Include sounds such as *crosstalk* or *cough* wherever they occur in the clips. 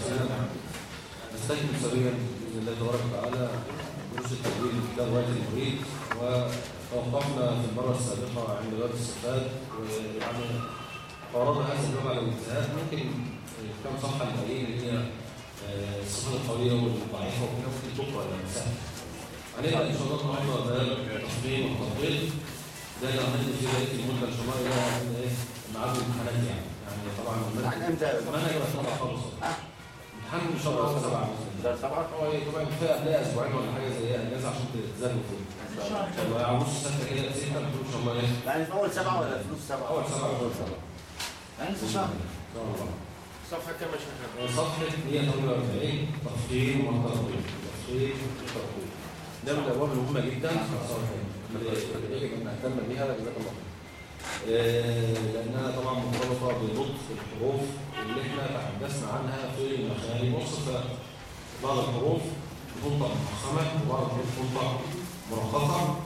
وسلم نستكمل سريعا بإذن الله تبارك وتعالى دروس التدوين في كتاب روايه المريد وتوقفنا في المرة السابقة عند روايه الصفات ويعني قررنا هذا الباب على الانتهاء ممكن كم صفحة الباقيين اللي هي آه، الصفات القوية والضعيفة وكده ممكن تقرا يعني سهل. هنبدا إن شاء الله النهارده باب التقديم والتطبيق ده اللي عملنا فيه بقية المده إن شاء الله إلى إيه ميعاد الامتحانات يعني. يعني طبعا؟ المنهج هيبقى خالص. امتحان ان شاء الله سبعة ده سبعة؟ هو طبعا كفايه قبلها أسبوعين ولا حاجة زي اجازه عشان تتزنوا فيه ان شاء الله يعني نص سنه كده سته ان شاء الله إيه يعني في أول سبعة ولا في نص سبعة؟ اول سبعه اول سبعه يعني في شهر ان شاء الله صفحة كام يا شيخ؟ صفحه 148 تفصيل والتطبيق تفصيل والتطبيق ده من الابواب المهمه جدا نهتم بها جزاك الله خير آه، لأنها طبعا مرتبطه بنطق الحروف اللي إحنا تحدثنا عنها في المخارج والصفات بعض الحروف تنطق مفخمه وبعض الحروف تنطق مرققه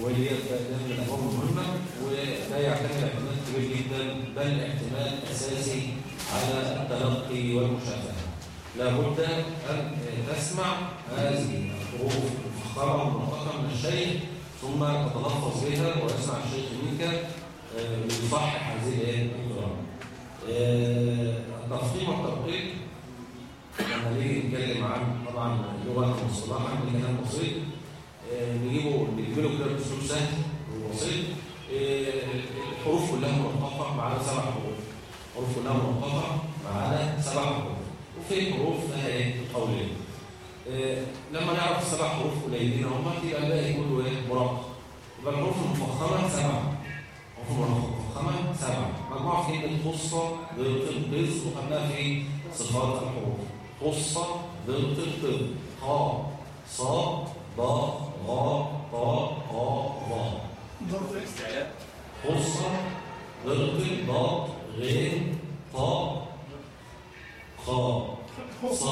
واللي هي ده من الابواب المهمه ولا يعتمد اعتماد كبير جدا بل اعتماد أساسي على التلقي والمشاهدة. لابد أن تسمع هذه الحروف المفخمه والمرققه من الشيخ ثم تتلفظ بها ويسمع الشيخ منك. آه، ليصحح هذه الايه القراءه آه، التفخيم لما نيجي نتكلم عن طبعا اللغة المصطلحه من كلام بسيط. آه، نجيبه نجيب له كده بأسلوب سهل وبسيط. آه، الحروف كلها مرققه ما عدا سبع حروف. الحروف كلها مرققه ما عدا سبع حروف. وفي حروف فيها إيه؟ قولين. آه، لما نعرف السبع حروف قليلين هم يبقى الباقي كله إيه؟ مرقق يبقى الحروف المفخمه سبعة. المفخمه سبعه مجموعه في كلمه خصه ضغط القز وخدناها في صفات الحروف خصه ضغط القز خ ص ض غ ط ق ظ استعلاء خصه ضغط ض غ ط خ ص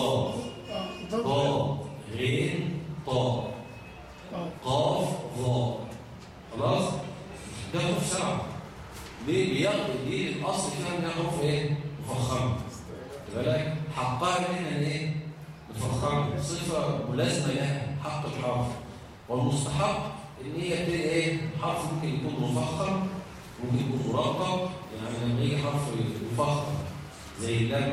ض غ ط قاف ظا خلاص ده حروف سبعه ليه بياخد دي الأصل فيها انها حروف إيه؟ مفخمة. بالك؟ حقها هنا إيه؟ مفخمة. صفة ملازمة لها حق الحرف. والمستحق إن هي تبتدي إيه؟ حرف ممكن يكون مفخم ممكن يكون مرقق يعني لما يجي حرف مفخم. زي اللام.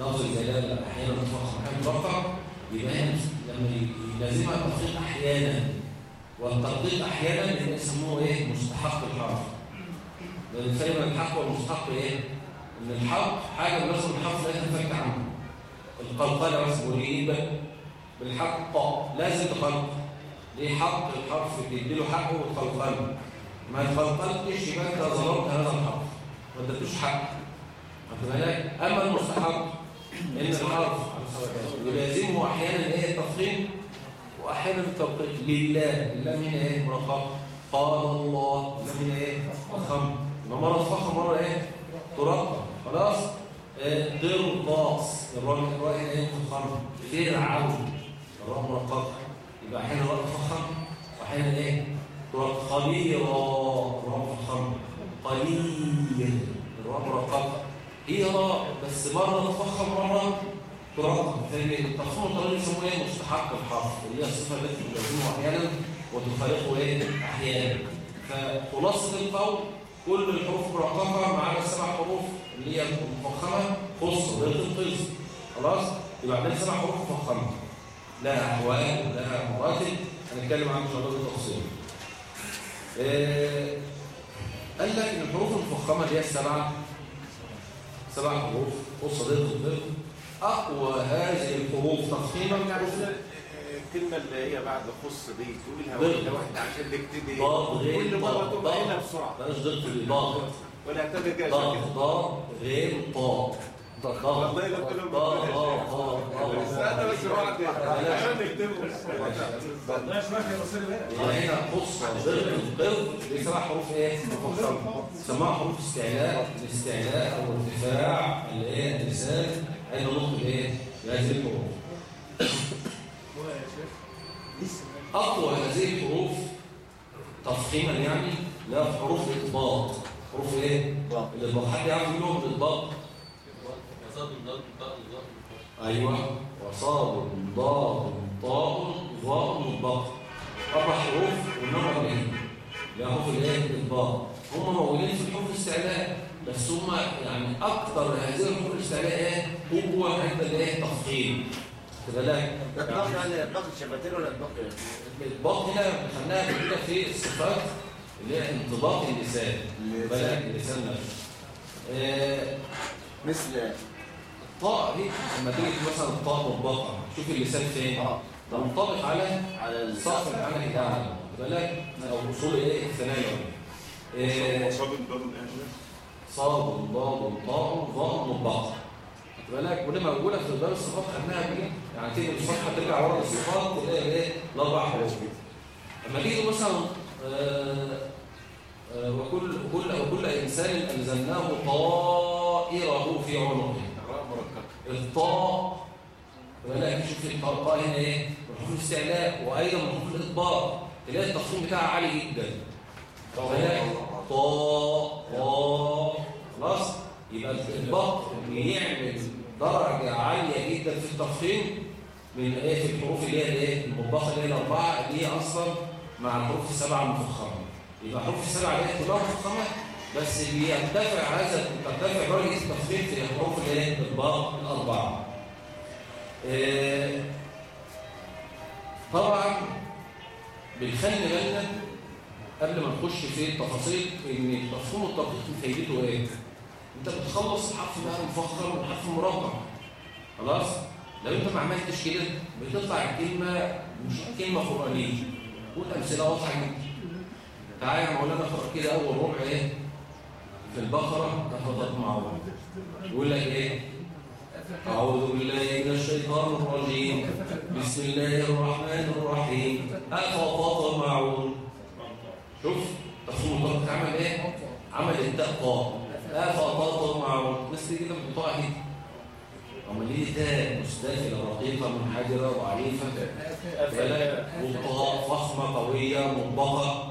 لفظ الجلال أحيانا مفخم. أحيانا مرقق يبقى هنا لما يلازمها التدقيق أحيانا. والتدقيق أحيانا يبقى يسموه إيه؟ مستحق الحرف. الفرق بين الحق والمستحق إيه؟ إن الحق حاجة بنصب الحرف لا تنفك عنه. القلقلة اسمه ريب بالحق لازم تقلق ليه حق؟ الحرف تديله حقه وتقلقله ما تقلقلش يبقى أنت ظلمت هذا الحرف. ما اديتوش حق. بالك؟ أما المستحق إن الحرف يلازمه أحيانا إيه؟ التفخيم وأحيانا التوقيت. لله. اللام هنا إيه؟ مرقق. قال الله. اللام هنا إيه؟ فخم مره تفخم مرة إيه؟ ترقق خلاص؟ آه، قرطاس الراء الراء هنا إيه؟ مفخم فرعون الراء مرققه يبقى أحيانا الراء تفخم وأحيانا إيه؟ ترقق خبيرا الراء مفخم قليل. الراء مرققه هي راء بس مرة تفخم مرة. ترقق فالتفخيم الطويل يسموه إيه؟ مستحق الحرف. اللي هي الصفه التي تلازمه أحيانا وتخالفه إيه؟ أحيانا. فخلاصة القول كل الحروف مرققة ما عدا السبع حروف اللي هي مفخمة. خص ضد القز خلاص؟ يبقى عندنا سبع حروف مفخمة. لها أحوال ولها مراتب. هنتكلم عنها إن شاء الله بالتفصيل. إيه قال لك إن الحروف المفخمة اللي هي السبعه سبع حروف خص ضد القز أقوى هذه الحروف تفخيما الكلمة اللي هي بعد خص دي تقولها ضغط. واحدة واحدة عشان غير كل تبقى هنا ضاد بسرعة. بلاش ضغط ضاد ولا كده كده ضاد غير طاء والله ضاد بيقولوا ضاد ضاد بس واحدة عشان نكتبه يبقى هنا خص ضغط الضغط دي سبع حروف إيه؟ مفخمه سماها حروف استعلاء. الاستعلاء أو ارتفاع اللي هي اللسان عند نطق الايه بهذه أقوى هذه الحروف تفخيما يعني لا حروف الإطباق. حروف إيه؟ الإطباق. حد يعرف منهم الإطباق؟ أيوه. وصاد ضاد طاء ظاء مطبق أربع حروف والنمره الايه اللي هي حروف الإيه؟ الإطباق. هم موجودين في حروف الاستعلاء بس هم يعني أكثر هذه الحروف الاستعلاء إيه؟ هو عند الإيه؟ التفخيم خد بالك يعني اطلاق الشفتين ولا اطلاق الاطباق هنا خدناها كده في الصفات اللي هي انطباق اللسان. بالك اللسان نفسه آه، مثل الطاء دي لما تيجي مثلا الطاء مطبقة شوف اللسان فين. آه. ده منطبق على على السقف العملي بتاعنا خد بالك أو اصول إيه الثنايا. آه، صاد ضاد إيه صاد ضاد طاء ظاء مطبقة. خد بالك ودي موجوده في باب الصفات خدناها كده يعني تيجي الصفحة ترجع ورا الصفات تلاقي إيه؟ الاربع حروف لما تيجي مثلا آه، آه، وكل كل وكل إنسان ألزمناه طائره في عنقه. الطاء ولا شوف الطاء هنا إيه؟ حروف الاستعلاء وأيضا حروف الاطباق تلاقي التفخيم بتاعها عالي جدا. طاء طاء خلاص؟ يبقى الاطباق بيعمل درجة عالية جدا في التفخيم من إيه في الحروف اللي هي الايه؟ المطبقة اللي هي الأربعة هي أصلا مع الحروف السبعة المفخمة. يبقى الحروف السبعة اللي هي كلها مفخمة بس بيرتفع هذا ترتفع درجه التفخيم في الحروف اللي هي الأطباق الأربعة. آه، طبعا بنخلي بالنا قبل ما نخش في التفاصيل إن التفخيم والتدقيق فايدته إيه؟ أنت بتخلص الحرف بقى مفخم والحرف مربع. خلاص؟ لو انت ما عملتش كده بتطلع الكلمة مش كلمة قرانيه قول امثله واضحة جدا. تعالى يا مولانا اقرأ كده أول ربع إيه؟ في البقرة لفظت معروف يقول لك إيه؟ أعوذ بالله من الشيطان الرجيم. بسم الله الرحمن الرحيم. أفتطمعون شوف تفصيل الضغط عمل إيه؟ عمل طاء أفتطمعون بس كده بتطاع اهي أما ليه تاء مستفلة رقيقة منحدرة ضعيفة والطاء فخمة قوية مطبقة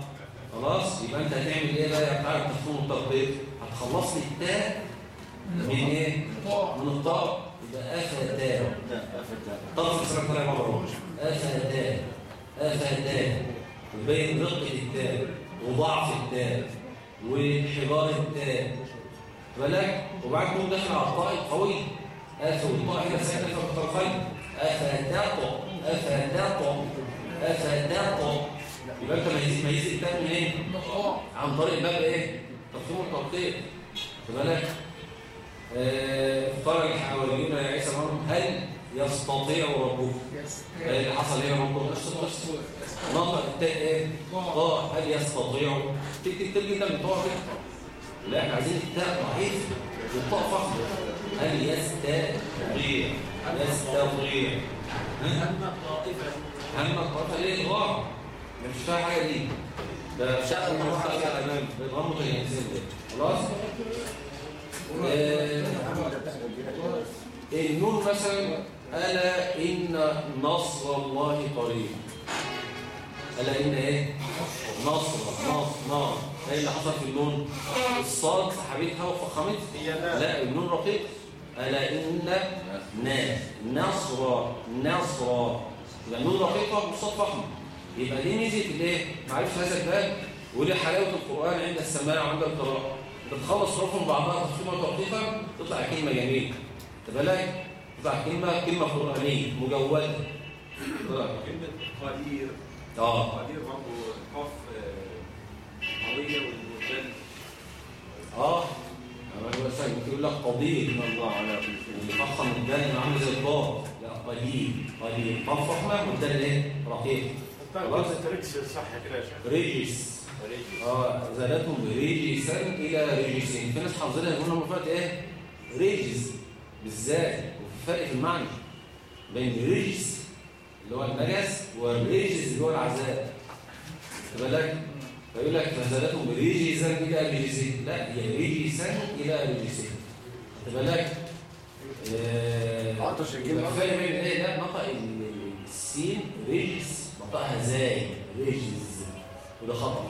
خلاص؟ يبقى أنت هتعمل إيه بقى؟ بتاع التفصيل والتطبيق هتخلص لي التاء. من إيه؟ من الطاء. يبقى ده أفتى طرف السنة طالع مرة أفتاء أفتاء وبين رقة التاء وضعف التاء وانحدار التاء. بالك وبعد كده داخل على الطاء القوي أف والطاء هنا ساكنة في الطرفين أفتاء أفتاء أفتاء يبقى أنت ميز التاء من إيه؟ عن طريق باب إيه؟ تفخيم والتوقيت بالك آه، قال الحواريون يا عيسى مريم هل يستطيع ربك إيه اللي حصل قصه قصه نطق التاء إيه طاء هل يستطيع تكتب كتير جدا من طاء كده لا إحنا عايزين التاء ضعيف والطاء فخم هل يستطيع؟ ها؟ أما الطائفة اما الطائفه ليه غار مش فيها حاجة دي. ده شغل مفتاح امام بيضموا الانسان ده خلاص؟ آه، أما ده بتاخد كده النون مثلا ألا إن نصر الله قريب. ألا إن إيه؟ نصر نصر نار. إيه اللي حصل في النون؟ الصاد سحبتها وفخمتها لا. النون رقيق ألا إن نا نصر نصر. يبقى النون رقيقة والصاد فخمة يبقى دي ميزة الإيه؟ معرفة هذا الباب. ودي حلاوة القرآن عند السماع وعند القراءة. أنت تخلص حروفهم بعضها تفخيمة وتوقيفا تطلع كلمة جميلة. خد بالك تطلع كلمة كلمة قرآنية مجودة. كلمة قدير. آه. قدير برضه آه، قوية والمثال آه. يقول لك قدير إن الله على كل شيء يفخم عامل زي الضاد لا قليل قليل. طب فخمه إيه؟ رقيق. خلاص؟ الترقيق صح كده يا شيخ؟ رجس. آه زادتهم رجسا إلى رجسهم في ناس حافظينها يقولوا لهم فرق إيه؟ رجس بالذات وفي فرق في المعنى بين رجس اللي هو النجس والرجس اللي هو العذاب. بالك؟ فيقول لك فزادتهم رجسا إلى رجسهم لا هي رجسهم خد بالك؟ آه، عطش يبقى فرق بين إيه لا نطق ال- السين رجس نطقها زاي رجز وده خطأ.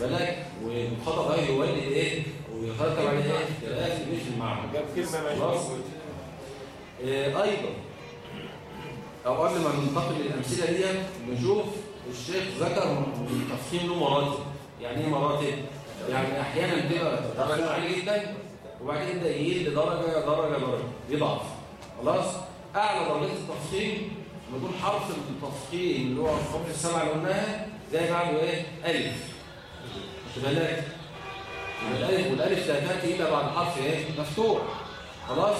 بالك؟ والخطأ ده يولد إيه؟ ويترتب عليه إيه؟ اختلاف في المعنى. جاب. موجودة. آه، أيضا. أو قبل ما ننتقل للأمثلة دي نشوف الشيخ ذكر تفخيم له مراتب. يعني إيه مراتب؟ يعني أحيانا بتبقى درجه عاليه جدا وبعد كده يبدا يقل درجه درجه درجة. يضعف. خلاص؟ أعلى درجات التفخيم لما يكون حرف التفخيم اللي هو الحروف السبعه اللي قلناها زي بعده إيه؟ ألف. خد بالك؟ الالف والألف لا تاتي إلا بعد حرف إيه؟ مفتوح. خلاص؟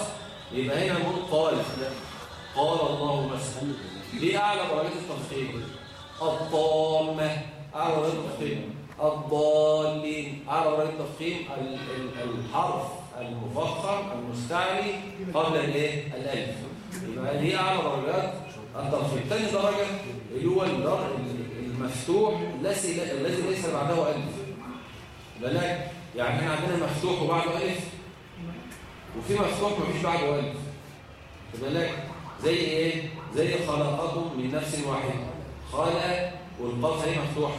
يبقى هنا نقول قال. قال الله مثلا دي أعلى درجات التفخيم الطامه أعلى درجات التفخيم. الضالين. أعلى درجات التفخيم. ال- ال- الحرف المفخم المستعلي قبل الإيه؟ الألف. يبقى دي أعلى درجات التفخيم. ثاني درجة اللي هو المفتوح. الذي ليس بعده ألف. بالك يعني إحنا عندنا مفتوح وبعده ألف. وفي مفتوح مفيش بعده ألف. بالك زي إيه؟ زي خلقكم من نفس واحدة. خلق والقاف هي مفتوحه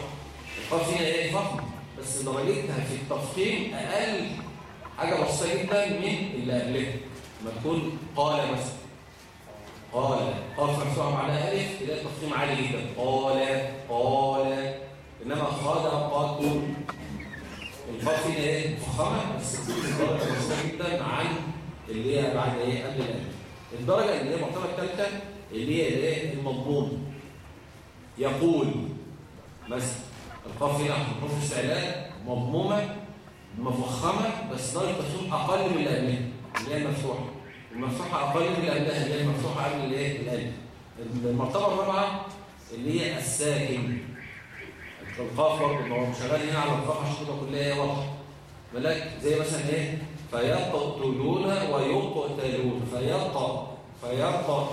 القاف هنا إيه؟ فخم بس درجتها في التفخيم أقل حاجة بسيطة جدا من اللي قبلها. لما تكون قال مثلا. قال. قاف مفتوحه معناها ألف تلاقي التفخيم عالي جدا. قال قال. إنما خلقكم القاف هنا إيه؟ مفخمة. بس درجه بسيطه جدا عن اللي هي بعد إيه؟ قبل الألف. الدرجة اللي هي المرتبه الثالثه اللي هي الايه المضمون. يقول مثلا القاف هنا حروف استعلاء مضمومة مفخمة بس درجه التفخيم أقل من قبلها اللي هي المفتوحة. المفتوحة أقل من قبلها اللي هي المفتوحة قبل الإيه؟ الالف المرتبة الرابعة اللي هي الساكن. القاف برضه شغال هنا على القاف عشان تبقى كلها واضحة. ملاك زي مثلا إيه؟ فيقتلون ويقتلون. فيقطع فيقطع.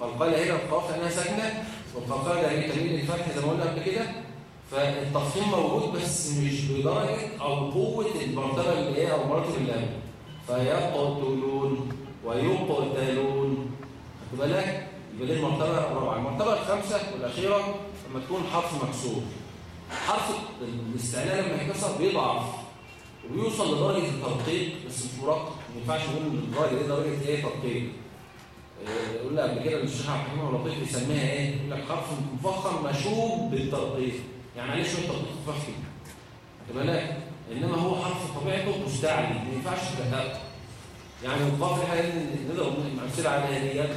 فالقال هنا القاف لانها ساكنة والقاف ده هي تميل الفتح زي ما قلنا قبل كده فالتفخيم موجود بس مش بدرجه أو قوة المرتبة اللي هي أو المراتب اللي قبل فيقتلون ويقتلون. خد بالك؟ يبقى دي المرتبة الرابعه المرتبة الخامسة والأخيرة لما تكون حرف مكسور. حرف الاستعلاء لما يتكسر بيضعف وبيوصل لدرجة الترقيق بس مش مرقق ما ينفعش نقول الدرجة درجة إيه؟ ترقيق قلنا قبل كده الشيخ عبد الحكيم اللطيف بيسميها إيه؟ يقول لك حرف مفخم مشوب بالترقيق. يعني عليه شوية ترقيق خفيف خد بالك؟ إنما هو حرف طبيعته مستعلي ما ينفعش تدققه يعني القاف الحقيقة نقدر أمثلة عليها ديت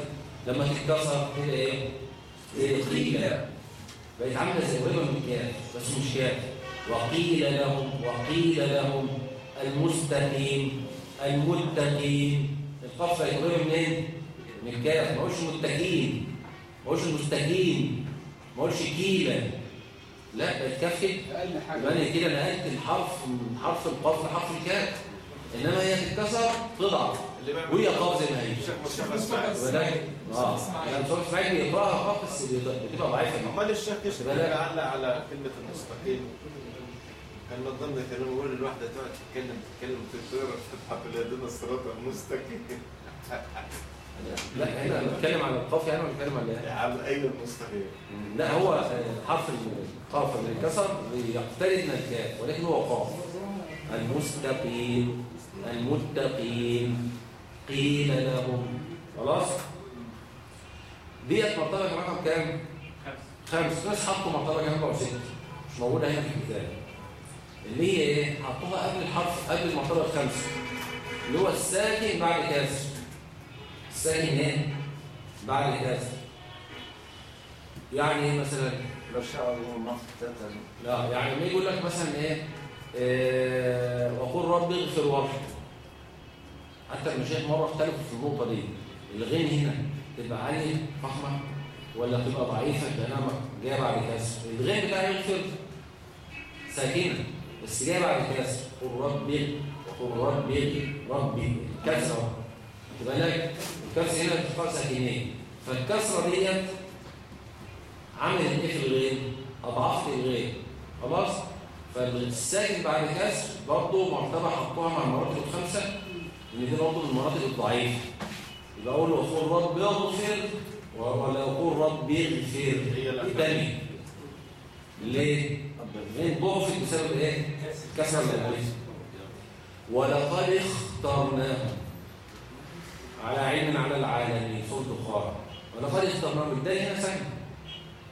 لما تتكسر كده إيه؟ إيه، قيل. بقت عاملة زي قريبه من الكاف بس مش كاف وقيل لهم وقيل لهم المستقيم المتقين. القاف بقت قريبه منين؟ من الكاف ما قولش متقين ما قولش المستقيم ما قولش كيلة. لا بقت كاف كده يبقى كده نقلت الحرف من حرف القاف لحرف الكاف. إنما هي تتكسر تضعف. وهي قاف زي ما هي. الشيخ مصطفى إسماعيل. آه. يعني صوت إسماعيل بيقراها قاف بس بتبقى ضعيفة. أمال الشيخ بالك. علق على كلمة المستقيم. كان من ضمن كلامه يقول الواحدة تقعد تتكلم تتكلم تقرا فتحه في اليدين الصراط المستقيم. *laughs* لا هنا بنتكلم على القاف يعني ولا بنتكلم على إيه؟ على اي المستقيم لا هو حرف القاف اللي اتكسر بيقترب من الكاف ولكن هو قاف. المستقيم المتقين قيل لهم. خلاص؟ ديت مرتبة رقم كام؟ خمس ناس حطوا مرتبة أو ست مش موجودة هنا في الكتاب. اللي هي إيه؟ حطوها قبل الحرف قبل المرتبة الخامسه اللي هو الساكن بعد كسر الساكن إيه؟ بعد كسر يعني إيه مثلا؟ لو شاء الله لا يعني لما يقول لك مثلا إيه؟ آه، وقل رب اغفر وارحم. حتى المشايخ مرة اختلفوا في النقطة دي الغين هنا تبقى عالية فخمة ولا تبقى ضعيفة؟ لانها جاية بعد كسر الغين بتاع يغفر. ساكنة. بس جاية بعد كسر قل رب وقل رب ربي. كسره خد بالك الكسر هنا ارتفاع ساكنين فالكسرة ديت عملت إيه في الغين أضعفت الغين. خلاص؟ فالساكن بعد كسر برضه مرتبة حطوها مع المراتب الخمسة إن دي برضه من المراتب الضعيفة. يبقى أقول له قول رب اغفر ولا أقول رب اغفر تانية ليه؟ لأن ضعفت بسبب إيه؟ كسر الالف ولقد اخترناهم. على علم على العالمين خارج ولقد اخترناهم الدال هنا ساكنه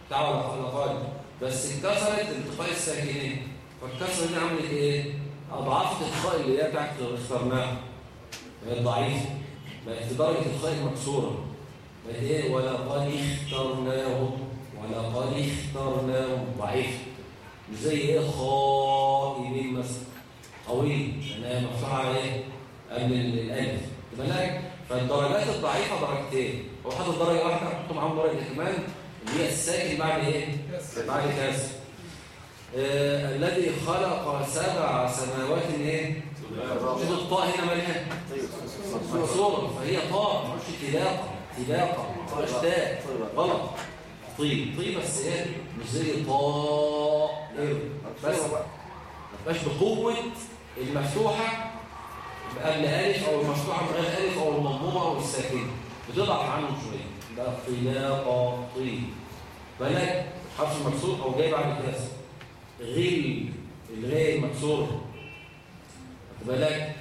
تعالى بس انكسرت التقاء الساكنين. فالكسره دي عملت إيه؟ أضعاف التقاء اللي هي بتاعت اخترناها. هي ضعيفة بقت في درجه التقاء المكسوره بقت إيه؟ ولقد اخترناهم ولقد اخترناهم ضعيف. مش زي إيه؟ خائبين مثلا. قوي لانها مفتوحة على إيه؟ قبل الألف. بالك فالدرجات الضعيفة درجتين. هو حاطط درجة واحدة حط معاهم درجة كمان اللي هي الساكن بعد إيه؟ بعد كسر آه الذي خلق سبع سماوات إيه؟ شوف الطاء هنا مالها؟ مكسوره فهي طاء مش تلاقة. تلاقة. مش تاء. غلط. طيب. طيب بس إيه؟ مش زي طاء. إيه بس ما تبقاش قبل ألف أو المفتوحة من غير ألف أو المضمومة أو الساكنة. بتضعف عنه شوية. ده طلاقة طيب بالك حرف المكسور أو جاي بعد كده. غل. الغاء المكسور. بالك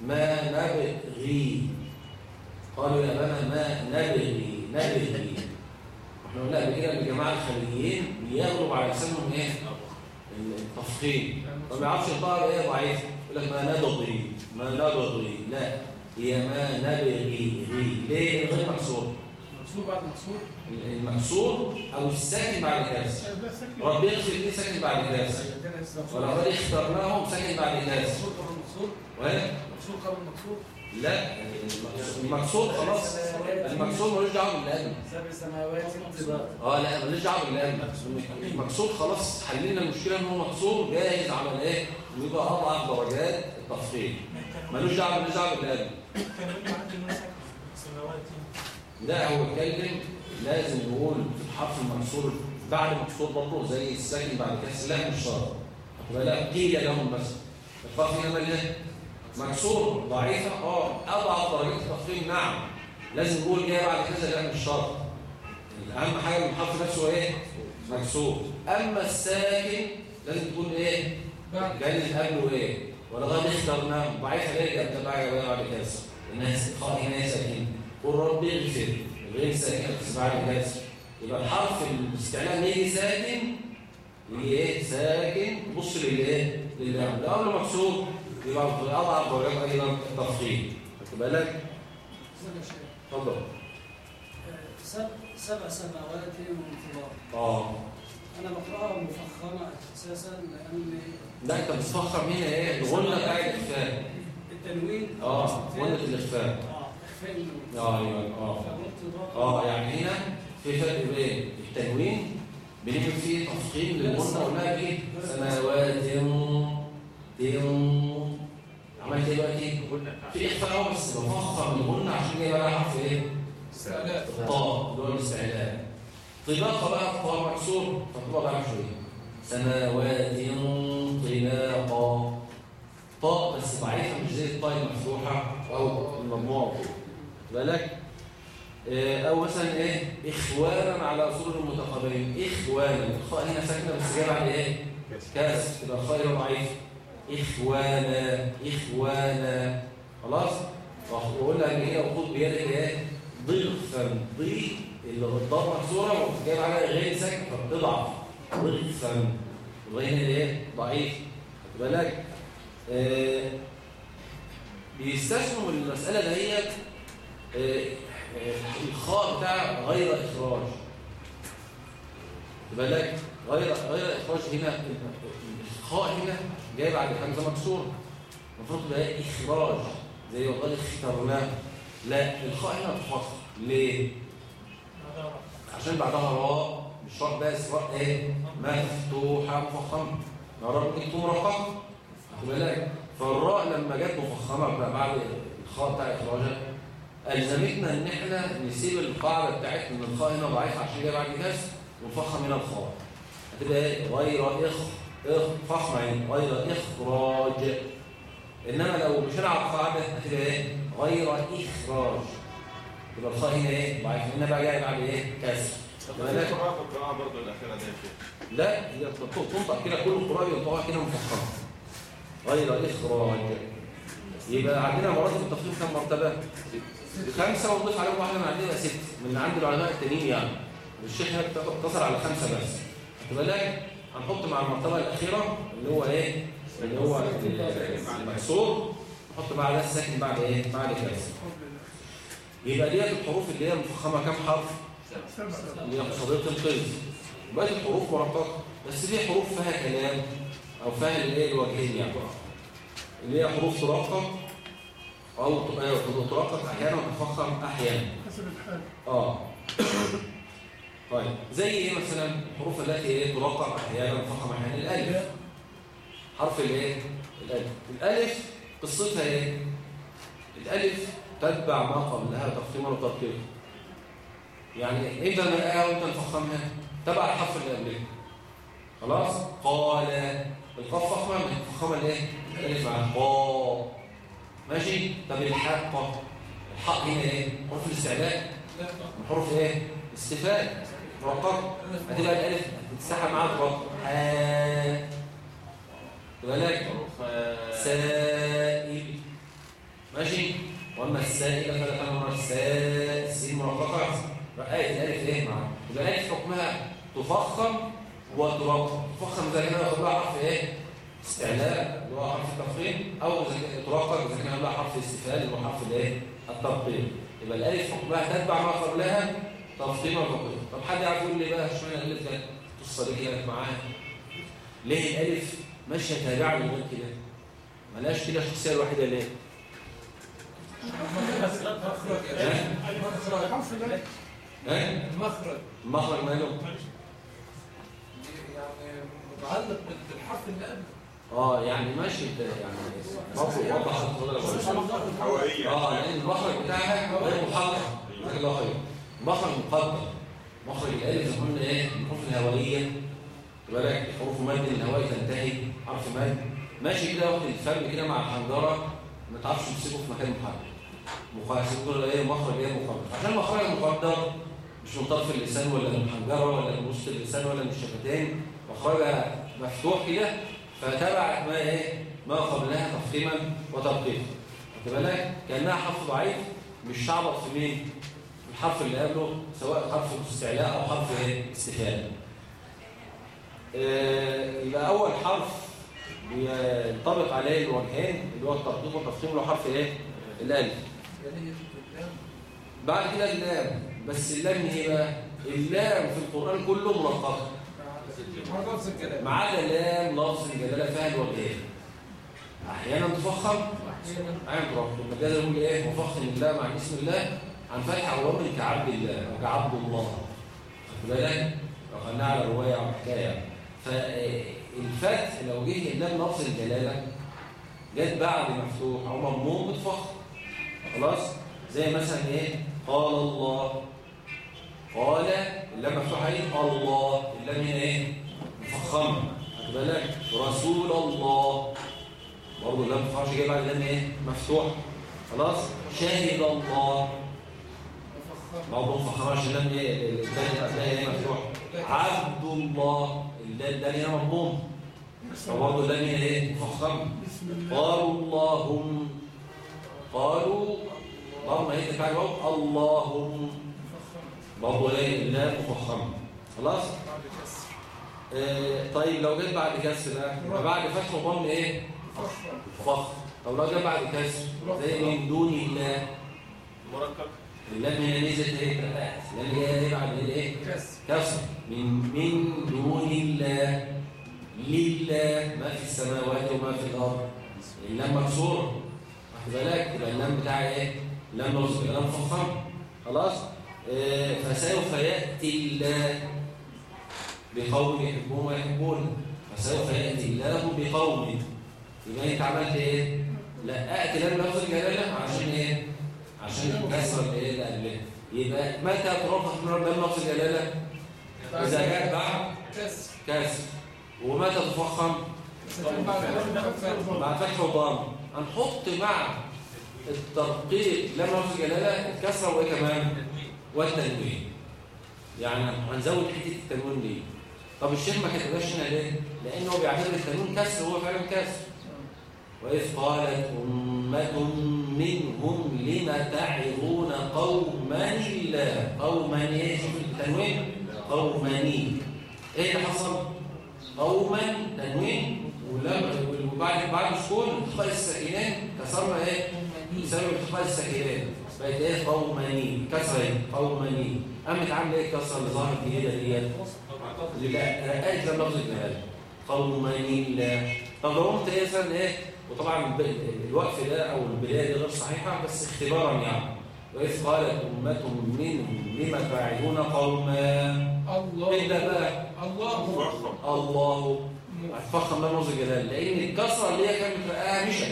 ما نبغي. قالوا يا بنا ما نبغي. نبغي. إحنا قلنا قبل كده ان الجماعه الخليجيين بيغلب على لسانهم إيه؟ التفخيم. ما بيعرفش ينطق إيه ضعيف. يقول لك ما نبغي ما نبغي. لا هي ما نبغي. غي ليه؟ غير مكسور مكسور بعد مكسور المكسور أو الساكن بعد كسر ربي يغفر لي ساكن بعد كسر ولقد اخترناهم ساكن بعد كسر مكسور قبل مكسور لا المكسور خلاص. المكسور ملوش دعوة قبل سبع سماوات آه لا ملوش دعوة قبل المكسور خلاص حلينا المشكلة إن هو مكسور جاهز على الإيه؟ ويبقى اضعف درجات التفصيل ملوش دعوة ملوش دعوة قبل لا هو اتكلم لازم نقول الحرف المكسور بعد مكسور برضه زي الساكن بعد كسر. لا مش شرط. لا قيل لهم بس. الفرق هنا مال مكسور ضعيفة؟ آه. أضعف درجات التفخيم نعم لازم نقول جاي بعد كذا لا مش شرط أهم حاجة من الحرف نفسه إيه؟ مكسور أما الساكن لازم تكون إيه؟ جاي قبله إيه؟ ولغاية اخترناه ضعيفة ليه؟ ده بقى بعد كسر الناس قال هنا ساكن؟ قل رب اغفر. غير ساكن بعد كسر يبقى الحرف الاستعلاء يجي ساكن يجي إيه؟ ساكن. بص للإيه؟ لله لو قبل مكسور يبقى اضعف درجات أيضا التفخيم خد بالك؟ اتفضل سبع سماوات وانطلاق آه. أنا بقرأها مفخمة أساسا لأن لا أنت بتفخم هنا إيه؟ الغنه بتاعت الإخفاء. التنوين. آه غنه الإخفاء. آه إخفاء النون آه أيوه. آه. آه يعني هنا في فرق بين التنوين بنعمل فيه تفخيم للغنه إيه؟ سماوات عملت إيه دلوقتي في اهو بس بفخم الغنه عشان جاي بقى حرف إيه الطاء اللي هو الاستعلاء طلاقه بقى الطاء مكسور فتبقى بقى شوية سماوات طلاقا طاء بس ضعيفه مش زي الطاء المفتوحه أو المضموعه بالك أو مثلا إيه اخوانا على سرر متقابلين اخوانا. الخاء هنا ساكنه بس جاية بعد إيه؟ كاس. الخاء هنا ضعيف. إخوانا إخوانا. خلاص؟ وقلنا ان هي وقود بيدك إيه؟ ضغفا ضيق اللي بالضاد مكسوره وجايب عليها غير ساكن فبتضعف. ضغفا وغير إيه ضعيف. خد بالك؟ آه بيستثنوا من المساله دهيت آه الخاء بتاع غير إخراج. خد بالك؟ غير غير إخراج هنا الخاء هنا. جاي بعد حمزة مكسوره المفروض إيه؟ إخراج زي وقال اخترناه. لا الخاء هنا تفخم ليه؟ عشان بعدها راء مش راء بس راء إيه؟ مفتوحة مفخمة. راء ممكن تكون خد بالك؟ فالراء لما جت مفخمة بقى بعد الخاء بتاع إخراجها ألزمتنا إن إحنا نسيب القاعدة بتاعتنا إن الخاء هنا ضعيفه عشان جاية بعد كسر ونفخم هنا الخاء هتبقى إيه؟ غير إخ. يعني غير إخراج. إنما لو مشينا على القاعده هتبقى إيه؟ غير إخراج. يبقى الخاء هنا إيه؟ ضعيف هنا بقى جاي بعد إيه؟ كسر. القراءة لا هي تنطق كده كل القراء ينطقها كده مفخمه غير إخراج. يبقى عندنا مراتب التفخيم كم مرتبة؟ خمسة ونضيف عليهم واحدة من عندنا ست. من عند العلماء التانيين يعني. الشيخ هنا اقتصر على خمسة بس. خد بالك هنحط مع المرتبة الأخيرة اللي هو إيه؟ اللي هو المكسور نحط بعدها الساكن بعد إيه؟ بعد الكسر يبقى ديت الحروف اللي هي مفخمة كام حرف؟ اللي هي قصدية القيد. بقيت الحروف مرققة بس في حروف فيها كلام أو فيها الايه الوجهين يعني. اللي هي حروف ترقق أو ترقق أحيانا وتفخم أحيانا. حسب الحال. آه. طيب زي إيه مثلا؟ الحروف التي إيه؟ ترقق أحيانا وتفخم أحيانا الألف. حرف الإيه؟ الألف. الألف قصتها إيه؟ الألف تتبع ما قبلها تفخيما وترقيقا يعني إذا ما لقاها وأنت نفخمها تبع الحرف اللي قبلها. خلاص؟ قال القاف فخمه فخمه الايه الألف مع قا ماشي؟ طب الحاء الحاء هنا إيه؟ حرف الاستعلاء. من حروف إيه؟ استفهام مرقق هتبقى الالف هتتسحب معاها ترقق ها بالك سائل. ماشي. وأما السائل فلا تنمر السائل. السين مرققه رقايه الالف إيه معاها يبقى الالف حكمها تفخم وترقق تفخم اذا كان ياخد لها حرف إيه؟ استعلاء اللي هو حرف التفخيم. أو ترقق اذا كان لها حرف استفهام اللي هو حرف الإيه؟ الترقيق يبقى الألف حكمها تتبع ما قبلها تفخيما وترقيقا طب حد يعرف يقول لي بقى اشمعنى الالف ده القصة دي كانت معاها ليه الالف ماشية تابعة للغير كده؟ ملاش كده الشخصية الوحيدة ليه؟ ها؟ المخرج المخرج ماله؟ يعني متعلق بالحرف اللي قبله آه يعني ماشي يعني وضح هوائية. آه لأن المخرج بتاعها غير محقق. جزاك الله خير مخرج مقدر. مخرج الالف زي ما قلنا إيه الحروف الهوائية. خد بالك حروف مد الهوائي تنتهي حرف مد ماشي كده واخد الفم كده مع الحنجرة. ما تعرفش تمسكه في مكان محدد. مقاس تقول إيه مخرج إيه مقدر. عشان المخرج المقدر مش من طرف اللسان ولا من الحنجرة ولا من وسط اللسان ولا من الشفتين. مخرجها مفتوح كده فتبعت ما إيه؟ ما قبلها تفخيما وترقيقا خد بالك؟ كأنها حرف ضعيف مش شعبط في مين الحرف اللي قبله سواء حرف الاستعلاء أو حرف إيه؟ استفهام. آه، يبقى أول حرف ينطبق عليه الوجهين اللي هو الترقيق والتفخيم له حرف إيه؟ اللام بعد كده اللام. بس اللام إيه بقى؟ اللام في القرآن كله مرققه ما عدا لام لفظ الجلاله فيها الوجهين أحيانا تفخم أحيانا. أحيانا ترقق المجاز يقول إيه؟ مفخم الله مع اسم الله. عن فتح اوامر كعبد الله أو كعبد الله. خد بالك؟ لو خدناها على رواية أو حكايه فالفتح لو جه اللام لفظ الجلالة جت بعد مفتوح أو مضموم بتفخم خلاص؟ زي مثلا إيه؟ قال الله. قال اللام مفتوحة إيه؟ الله. اللام هنا إيه؟ مفخمة. خد بالك؟ رسول الله. برضه اللام مفخمة جاي بعد اللام إيه؟ مفتوح خلاص؟ شاهد الله. إيه الثاني هتلاقي إيه مفتوح. عبد الله ده هنا مضموم فبرضه هنا إيه؟ الله قالوا اللهم قالوا اللهم هي تفعل اللهم. برضه إيه اللام مفخمه خلاص؟ آه طيب لو جت بعد كسر بقى بعد فتح وضم إيه؟ فخر. طب لو جت بعد كسر زي من دون الله. مركب. اللام هنا نزلت إيه؟ اللام جاية إيه بعد الايه كسر. من من دون الله لله ما في السماوات وما في الأرض. اللام مكسوره واخد بالك؟ يبقى اللام بتاع إيه؟ اللام لفظ اللام فخم خلاص؟ آه فسوف يأتي الله بقوم يحبون ويحبون فسوف يأتي الله بقوم. يبقى أنت عملت إيه؟ لا اتي لام لفظ الجلاله عشان إيه؟ عشان كسر الايه اللي قبلها يبقى متى ترفع من لام لفظ الجلاله إذا جاء بعد كسر. كسر. ومتى تفخم؟ مع فتح وضم. هنحط مع الترقيق لما لفظ جلالة الكسرة وإيه كمان؟ والتنوين. يعني هنزود حتة التنوين دي. طب الشيخ ما كتبهاش هنا ليه؟ لأن هو بيعتبر التنوين كسر وهو فعلا كسر. وإذ قالت أمة منهم لم تعظون قوما الله قوما إيه؟ شوف التنوين. قوماني إيه؟ اللي حصل؟ قوما تنوين. وبعد بعد سكون التقاء الساكنين كسرنا إيه؟ بسبب التقاء الساكنين بقت إيه؟ قوماني كسر إيه؟ قوماني قامت عاملة إيه؟ الكسره اللي ظهرت الجديده ديت لا رققت لفظ الجلال. قوماني الله طب لو إيه مثلا إيه؟ وطبعا الوقف ده أو البداية دي غير صحيحة بس اختبارا يعني. وإذ قالت أمة منهم لم تعدون قوما؟ الله. إيه ده بقى؟ الله. فخم الله. هتفخم ده لفظ الجلال لأن الكسرة اللي هي كانت مترقاها مشت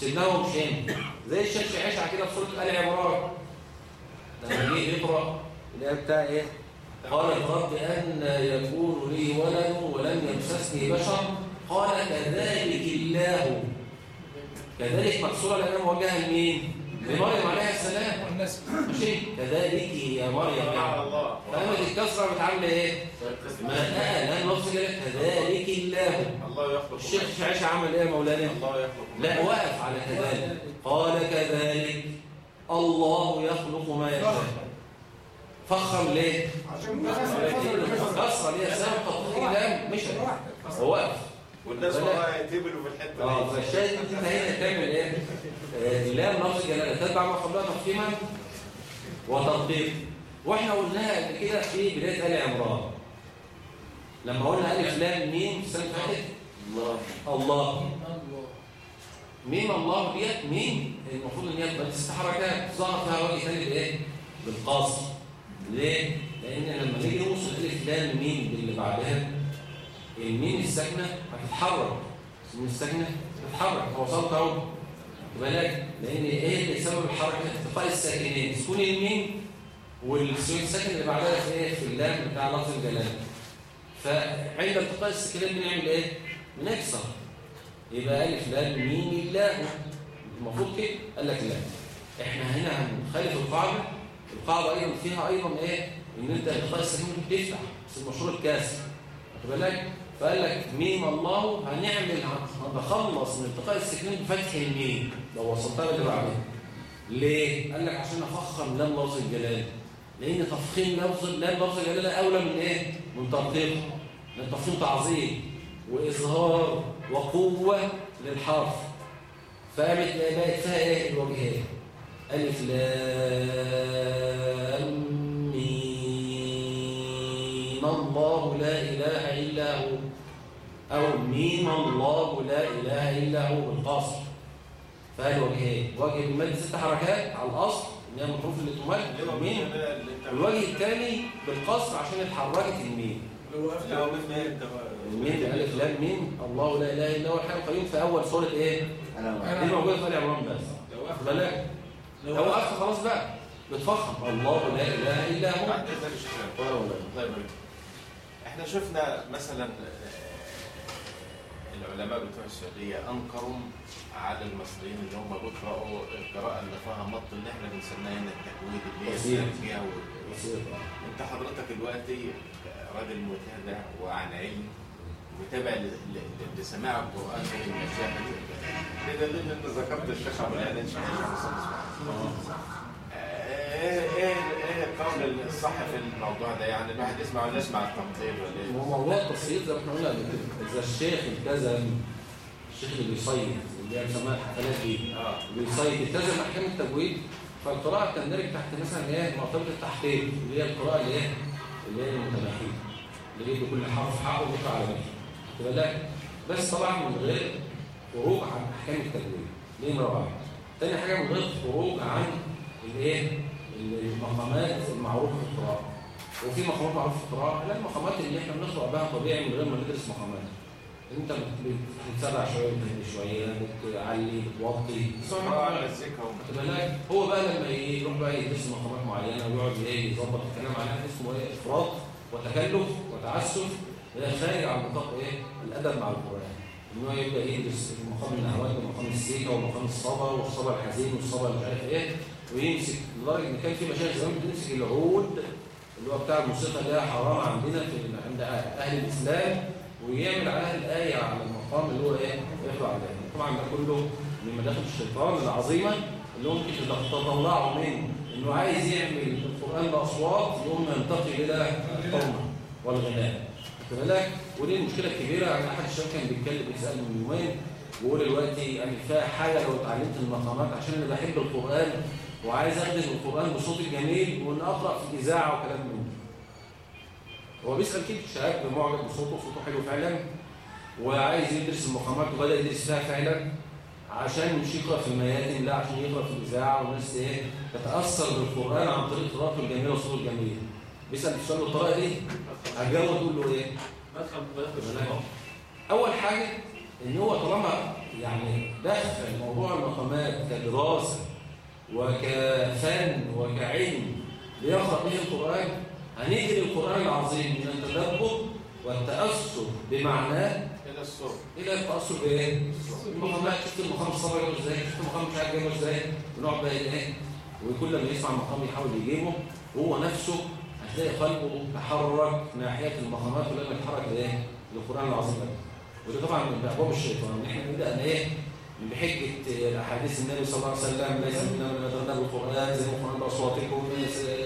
سيبناها ومشينا زي الشيخ عيشة كده في سورة آل عمران. لما جه يقرأ اللي هي بتاع إيه؟ قالت رب أن يكون لي ولد ولم يمسسني بشر. قال كذلك الله. كذلك مكسورة لانها موجهه لمين لمريم عليها السلام. والناس. ماشي؟ كذلك يا مريم. على يعني الله. فقامت الكسرة بتعمل إيه؟ ما لأن لفظ الجلال كذلك الله. الله يخلق الشيخ عيشة عمل إيه يا مولانا؟ الله يخلق لا وقف على كذلك. قال كذلك الله يخلق ما يشاء. فخم ليه؟ عشان كسر ليه؟ سبب تطبيق لام مش هو وقف. والناس والله يعتبروا في الحتة آه دي فالشاهد انت هنا تعمل إيه؟ آه، لام لفظ جلاله تتبع ما قبلها تفخيما وتطبيق وإحنا قلناها قبل كده في بداية آل عمران. لما قلنا ألف لام ميم السنة اللي فاتت الله. الله. ميم الله ديت ميم المفروض إن هي تبقى ست حركات ظهر فيها وجه ثاني بايه؟ بالقصر ليه؟ لأن لما نيجي نوصل الف لام ميم اللي بعدها الميم الساكنة هتتحرك. الميم الساكنة هتتحرك. وصلت أهو. خد بالك لأن إيه اللي سبب الحركة؟ التقاء الساكنين. سكون الميم والسكون الساكن اللي بعدها في إيه؟ في اللام بتاع لفظ الجلاله فعند التقاء الساكنين بنعمل إيه؟ بنكسر. يبقى ألف لام ميم الله المفروض كده؟ قال لك لا. إحنا هنا هنخالف القاعدة. القاعدة أيضا فيها أيضا إيه؟ إن أنت التخلص الساكنين ممكن تفتح بس المشهور الكسر واخد بالك؟ فقال لك ميم الله؟ هنعمل هنتخلص من التقاء الساكنين بفتح الميم لو وصلتها اللي بعدها ليه؟ قال لك عشان أفخم لام لفظ الجلالة. لأن تفخيم لفظ لام لفظ الجلالة أولى من إيه؟ من ترقيقه لأن تفخيم تعظيم وإظهار وقوة للحرف. فقامت بقت فيها إيه؟ الوجهين ألف لام. ميم الله لا إله إلا هو. أو ميم الله لا إله إلا هو بالقصر. فهي الوجهين وجه المد ست حركات على الأصل إن هي من الحروف اللي تمد ميم. والوجه الثاني بالقصر عشان اتحركت الميم؟ الميم ألف لام ميم. الله لا إله إلا هو الحي القيوم. في أول سورة إيه؟ أنا دي موجودة في آل عمران بس. بالك لو وقفت خلاص بقى. بتفخم الله لا إله إلا هو. بعد إحنا شفنا مثلا آه، العلماء بتوع السعودية أنكروا على المصريين اللي هم بيقراوا القراءة اللي فيها مط اللي إحنا بنسميها هنا التجويد اللي هي بسيط. أنت حضرتك دلوقتي راجل متابع وعن علم متابع لسماع القرآن من المشاهد. بدليل إن ذكرت الشيخ عبد العزيز. الشيخ إيه إيه إيه القول الصح في الموضوع ده؟ يعني الواحد يسمع ولا يسمع التنطيط ولا إيه؟ هو موضوع التصيد زي ما إحنا قلنا قبل كده إذا الشيخ التزم الشيخ اللي بيصيد اللي هي بيسموها الحفلات دي آه. بيصيد التزم أحكام التجويد فالقراءة تندرج تحت مثلا إيه مرتبة التحقيق اللي هي القراءة اللي إيه اللي هي المتناحية اللي يدي كل حرف حقه ويقرأ على خد بالك بس طبعا من غير خروج عن أحكام التجويد. دي نمرة واحد تاني حاجة من غير خروج عن الإيه المقامات المعروفة في القراءة وفي مقامات معروفة في القراءة لا المقامات اللي إحنا بنقرأ بها طبيعي من غير ما ندرس مقامات انت بت- بتتسرع شوية شوية بتعلي بتوطي. هو بقى لما يروح بقى يدرس مقامات معينة ويقعد إيه يظبط الكلام عليها اسمه إيه إفراط وتكلف وتعسف ده خارج عن نطاق إيه الأدب مع القرآن. إن هو يبدأ يدرس مقام النهوات ومقام السيكة ومقام الصبا والصبا الحزين والصبا مش عارف إيه. ويمسك لدرجة إن كان في مشايخ زمان بتمسك العود اللي هو بتاع الموسيقى ده حرام عندنا في عند أهل الإسلام ويعمل عليها الآية على المقام اللي هو إيه يقرا عليها طبعا ده كله من مداخل الشيطان العظيمة اللي ممكن تطلعه من إنه عايز يعمل القرآن بأصوات يقوم ينتقل إلى الطمع والغناء. خد بالك؟ ودي المشكلة الكبيرة. يعني أحد الشباب كان بيتكلم بيسالني من يومين بيقول دلوقتي يعني كفاية حاجة لو اتعلمت المقامات عشان أنا بحب القرآن. وعايز أخدم القرآن بصوت الجميل وإن أقرأ في الاذاعه وكلام من ده هو بيسأل كده شاب معجب بصوته صوته حلو فعلا وعايز يدرس المقامات وبدأ يدرس فيها فعلا عشان مش يقرأ في الميادين لا عشان يقرأ في الإذاعة والناس إيه تتأثر بالقرآن عن طريق قراءته الجميله وصوته الجميل. بيسأل السؤال بالطريقة دي هتجاوب تقول له إيه؟ أول حاجة إن هو طالما يعني دخل موضوع المقامات كدراسة وكفن وكعلم ليقرا به القرآن هنيجي للقران العظيم من التدبر والتأثر بمعناه إلى الصبح إلى التأثر بإيه؟ المقامات شفت المقام الصبر جابه إزاي؟ شفت المقام مش عارف جابه إزاي؟ ونقعد بقى إيه؟ وكل ما يسمع مقام يحاول يجيبه هو نفسه هتلاقي قلبه تحرك ناحية المقامات ولما يتحرك لإيه؟ للقرآن العظيم ده. وده طبعا من أبواب الشيطان ان إحنا نبدا إن إيه؟ بحجه أحاديث النبي صلى الله عليه وسلم ليس منا من يتغنى بالقران زي القران باصواتكم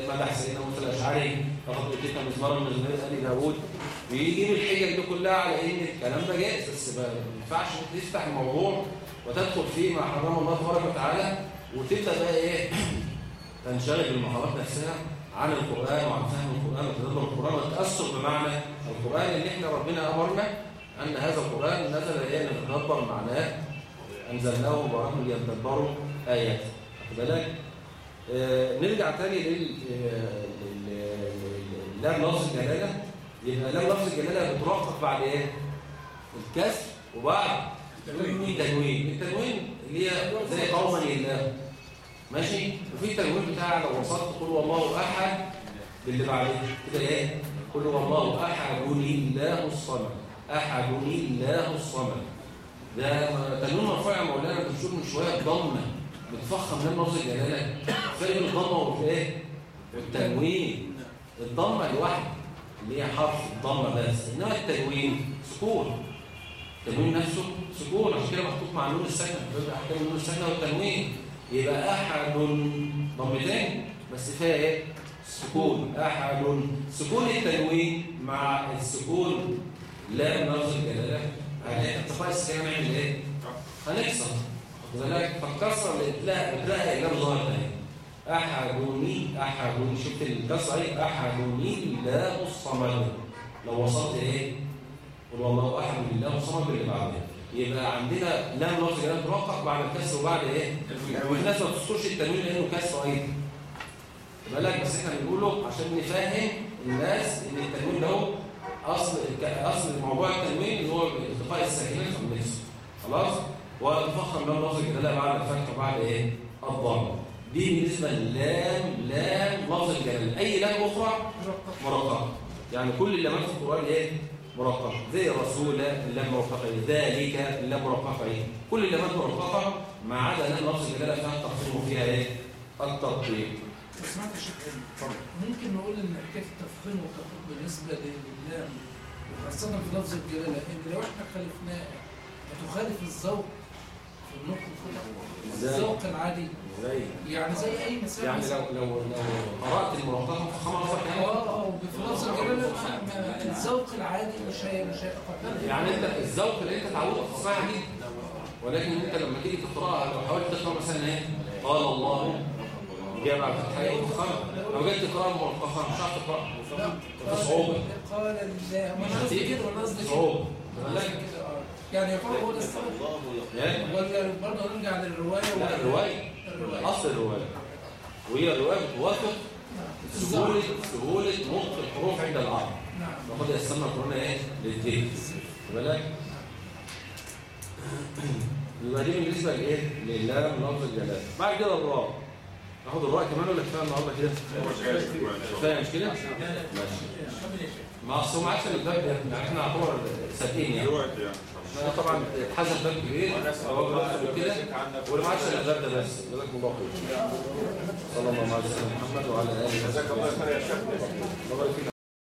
مدح سيدنا موسى الاشعري لقد اوتيت مزمارا من مزمار ال داوود بيجيب الحجج دي كلها على إن الكلام ده جائز بس ما ينفعش تفتح الموضوع وتدخل فيه ما حرمه الله تبارك وتعالى وتبدأ بقى إيه تنشغل بالمهارات نفسها عن القرآن وعن فهم القرآن وتدبر القرآن والتاثر بمعنى القرآن اللي إحنا ربنا أمرنا أن هذا القرآن نزل إلينا نتدبر معناه أنزلناه مبارك ليتدبروا آياته. واخد بالك؟ آه نرجع تاني لل لام لفظ الجلالة. يبقى لام لفظ الجلالة بترقق بعد إيه؟ الكسر وبعد في تنوين التنوين اللي هي زي قوما لله. ماشي؟ وفي تنوين بتاع لو وصلت قل والله أحد باللي بعديه كده إيه؟ قل والله أحد الله الصمد. أحد الله الصمد. ده مرفوع يا مولانا بنشوف من شوية الضمه بتفخم لام لفظ الجلالة. فرق الضمة والإيه؟ والتنوين. الضمة لوحده اللي هي حرف الضمة بس. إنما التنوين سكون. التنوين نفسه سكون. عشان كده محطوط مع النون الساكنه بيبقى أحكام النون الساكنه والتنوين. يبقى أحد ضمتين. بس فيها إيه؟ سكون. أحد سكون التنوين مع السكون. لام لفظ الجلالة. هنلاقي اتفاق السكان نعمل إيه واخد بالك؟ فالكسره اللي بتلاقي بتلاقي اجابه ظاهره اهي احدني احد شفت الكسره إيه احدني الله الصمد لو وصلت إيه؟ قل والله أحد لله الصمد اللي بعدها يبقى عندنا لام لفظ جلاله ترقق بعد الكسر وبعد إيه؟ والناس ما تذكرش التنوين لأنه كسر خد بالك؟ بس إحنا بنقوله عشان نفهم الناس إن التنوين ده أصل أصل موضوع التنوين اللي هو التقاء الساكنين في النص خلاص؟ وتفخم لام لفظ الجلاله بعد الفتح وبعد إيه؟ الضم دي بالنسبة للام لام لفظ الجلاله أي لام أخرى؟ مرققه يعني كل اللامات في القرآن إيه؟ مرققه زي رسول اللام مرققه ذلك اللام مرققه إيه؟ كل اللامات مرققة ما عدا لام لفظ الجلاله فيها التقسيم وفيها إيه؟ التطبيق سمعتش الكلمة. ممكن نقول إن حكايه التفخيم والتطبيق بالنسبة للام وخاصة في لفظ الجلالة إن لو إحنا خالفناه هتخالف الذوق في النطق كله؟ الذوق العادي. يعني زي أي مثال يعني. لو لو لو قرأت المرققه خمس يعني آه وفي لفظ الجلالة ما- ما- الذوق العادي مش هي مش هيقبل يعني أنت الذوق اللي أنت اتعودت تسمعها دي ولكن أنت لما تيجي تقرأها لو حاولت تقرأ مثلا إيه؟ قال الله جاء بعد الحياة وتفخمها لو جيت تقرأها مرققه مش هتعرف صعوبه قال الله ما أنا قصدي كده ولا قصدي يعني ترى هو ده السبب ولا برضه نرجع للروايه لا الرواية اصل الروايه وهي الروايه بتوافق سهوله سهوله نطق الحروف عند العرب نعم ناخد السمنه القرآن إيه خد بالك يبقى دي بالنسبة لايه لله من لفظ الجلال بعد كده الراء ناخد الراء كمان ولا كفاية النهارده كده؟ كفاية مش كده؟ ماشي. ما أصل هو ما عادش الباب ده إحنا نعتبر سابقين يعني. طبعا اتحذف باب كبير كده واللي ما عادش الباب ده بس. الله خير صلى الله وسلم. محمد وعلى آله. وصحبه جزاك